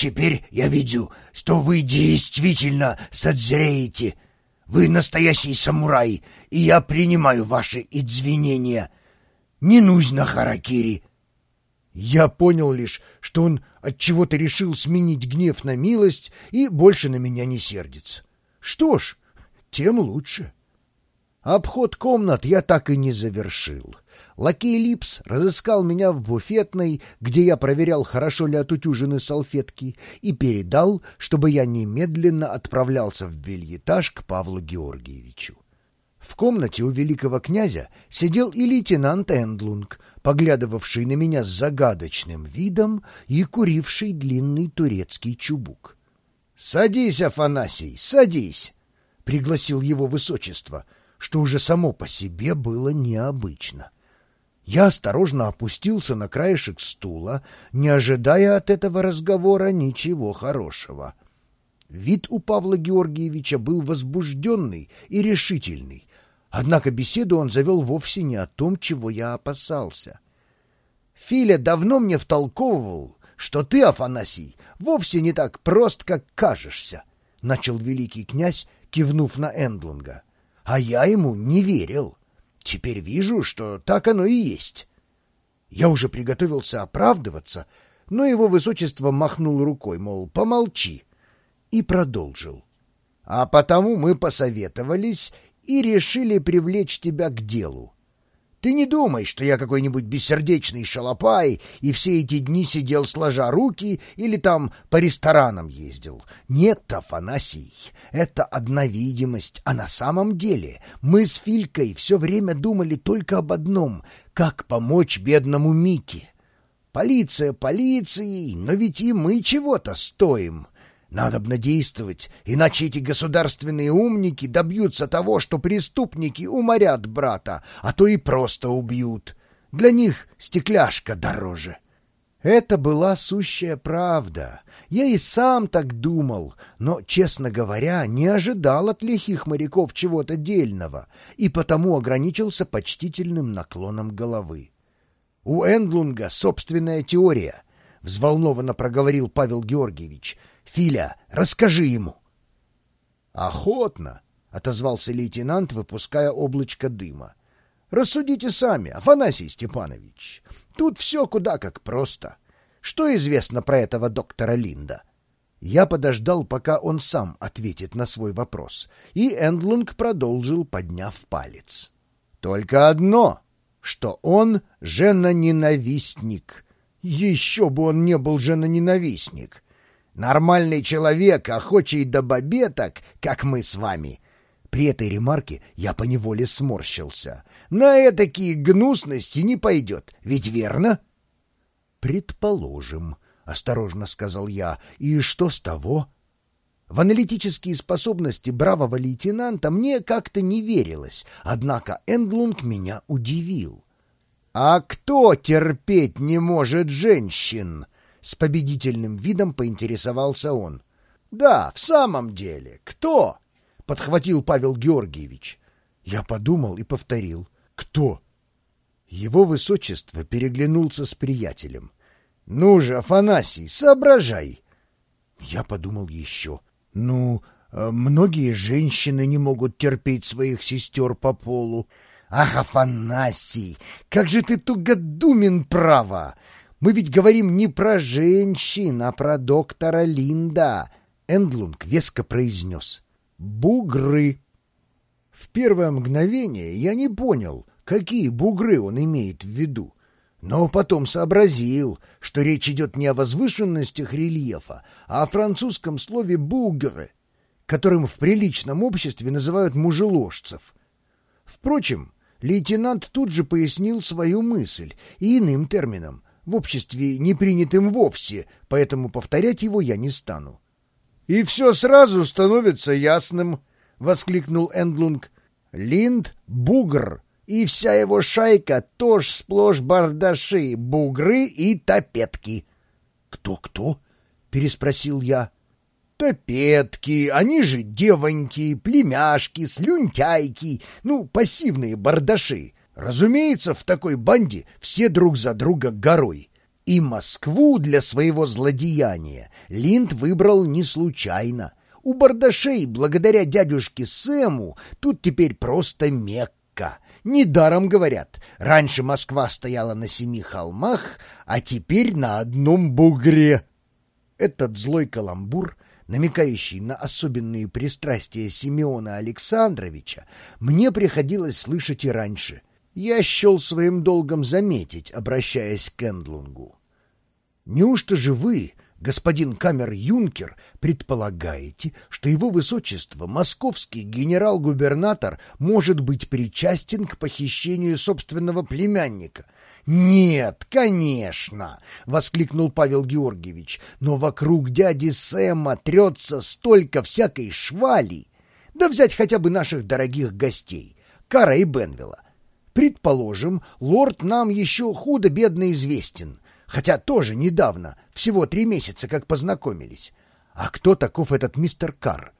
теперь я вижу, что вы действительно созреете. Вы настоящий самурай, и я принимаю ваши извинения. Не нужно харакири. Я понял лишь, что он от чего то решил сменить гнев на милость и больше на меня не сердится. Что ж, тем лучше. Обход комнат я так и не завершил. Лакей Липс разыскал меня в буфетной, где я проверял, хорошо ли отутюжены салфетки, и передал, чтобы я немедленно отправлялся в бельетаж к Павлу Георгиевичу. В комнате у великого князя сидел и лейтенант Эндлунг, поглядывавший на меня с загадочным видом и куривший длинный турецкий чубук. — Садись, Афанасий, садись! — пригласил его высочество, что уже само по себе было необычно. Я осторожно опустился на краешек стула, не ожидая от этого разговора ничего хорошего. Вид у Павла Георгиевича был возбужденный и решительный, Однако беседу он завел вовсе не о том, чего я опасался. Филя давно мне втолковывал, что ты, Афанасий, вовсе не так прост, как кажешься, — начал великий князь, кивнув на Эндлунга. А я ему не верил. Теперь вижу, что так оно и есть. Я уже приготовился оправдываться, но его высочество махнул рукой, мол, помолчи, и продолжил. А потому мы посоветовались и решили привлечь тебя к делу. Ты не думай, что я какой-нибудь бессердечный шалопай и все эти дни сидел сложа руки или там по ресторанам ездил. Нет, Афанасий, это одна видимость, а на самом деле мы с Филькой все время думали только об одном — как помочь бедному Мике. Полиция полицией, но ведь и мы чего-то стоим. Надобно действовать, иначе эти государственные умники добьются того, что преступники уморят брата, а то и просто убьют. Для них стекляшка дороже. Это была сущая правда. Я и сам так думал, но, честно говоря, не ожидал от лихих моряков чего-то дельного и потому ограничился почтительным наклоном головы. У Эндлунга собственная теория —— взволнованно проговорил Павел Георгиевич. Филя, расскажи ему. Охотно, отозвался лейтенант, выпуская облачко дыма. Рассудите сами, Афанасий Степанович. Тут все куда как просто. Что известно про этого доктора Линда? Я подождал, пока он сам ответит на свой вопрос, и Эндлунг продолжил, подняв палец. Только одно, что он женоненавистник. Еще бы он не был женоненавистник. Нормальный человек, охочий до бабеток, как мы с вами. При этой ремарке я поневоле сморщился. На этакие гнусности не пойдет, ведь верно? Предположим, — осторожно сказал я, — и что с того? В аналитические способности бравого лейтенанта мне как-то не верилось, однако Эндлунг меня удивил. — А кто терпеть не может женщин? С победительным видом поинтересовался он. «Да, в самом деле, кто?» — подхватил Павел Георгиевич. Я подумал и повторил. «Кто?» Его высочество переглянулся с приятелем. «Ну же, Афанасий, соображай!» Я подумал еще. «Ну, э, многие женщины не могут терпеть своих сестер по полу». «Ах, Афанасий, как же ты тугодумен, право! Мы ведь говорим не про женщин, а про доктора Линда. Эндлунг веско произнес. Бугры. В первое мгновение я не понял, какие бугры он имеет в виду. Но потом сообразил, что речь идет не о возвышенностях рельефа, а о французском слове «бугры», которым в приличном обществе называют мужеложцев. Впрочем, лейтенант тут же пояснил свою мысль и иным термином — в обществе не принятым вовсе, поэтому повторять его я не стану. — И все сразу становится ясным, — воскликнул Эндлунг. — Линд — бугр, и вся его шайка тоже сплошь бардаши, бугры и топетки. «Кто, — Кто-кто? — переспросил я. — Топетки, они же девоньки, племяшки, слюнтяйки, ну, пассивные бардаши. Разумеется, в такой банде все друг за друга горой. И Москву для своего злодеяния Линд выбрал не случайно. У бардашей, благодаря дядюшке Сэму, тут теперь просто Мекка. Недаром говорят, раньше Москва стояла на семи холмах, а теперь на одном бугре. Этот злой каламбур, намекающий на особенные пристрастия Симеона Александровича, мне приходилось слышать и раньше. Я счел своим долгом заметить, обращаясь к Эндлунгу. Неужто же вы, господин камер-юнкер, предполагаете, что его высочество, московский генерал-губернатор, может быть причастен к похищению собственного племянника? «Нет, конечно!» — воскликнул Павел Георгиевич. «Но вокруг дяди Сэма трется столько всякой швали! Да взять хотя бы наших дорогих гостей, Кара и Бенвилла. Предположим, лорд нам еще худо-бедно известен, хотя тоже недавно, всего три месяца, как познакомились. А кто таков этот мистер Карр?